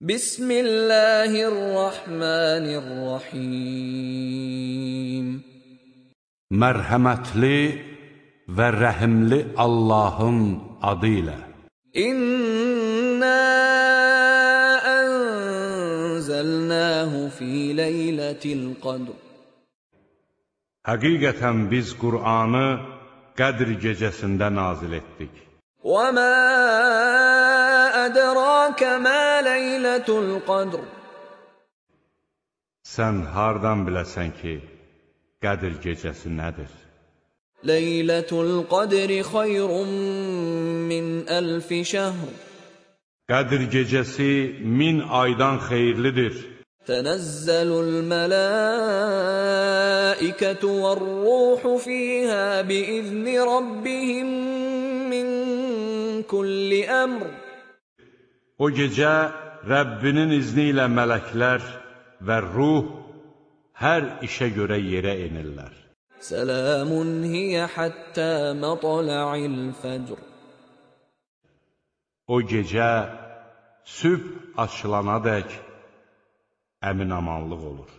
Bismillahirrahmanirrahim. Mərhəmətli və rəhimli Allahın adı ilə. İnna anzalnahu fi leylatil qadr. Həqiqətən biz Qur'anı Qədr gecəsində nazil etdik. وَمَا أَدْرَاكَ مَا لَيْلَةُ الْقَدْرِ Sən hardan biləsən ki, Qədr gecəsi nədir? Leylətul qadri xayrun min əlfi şəhr Qədr gecəsi min aydan xeyirlidir. Tənəzzəlul mələikətü vər-ruhu fiyhə biizni rabbihim kulli əmr O gecə Rəbbinin izni ilə mələklər və ruh hər işə görə yerə enirlər. Səlamun hiyə həttə mətla'il fəcr O gecə sübh açılana dək əmin amanlıq olur.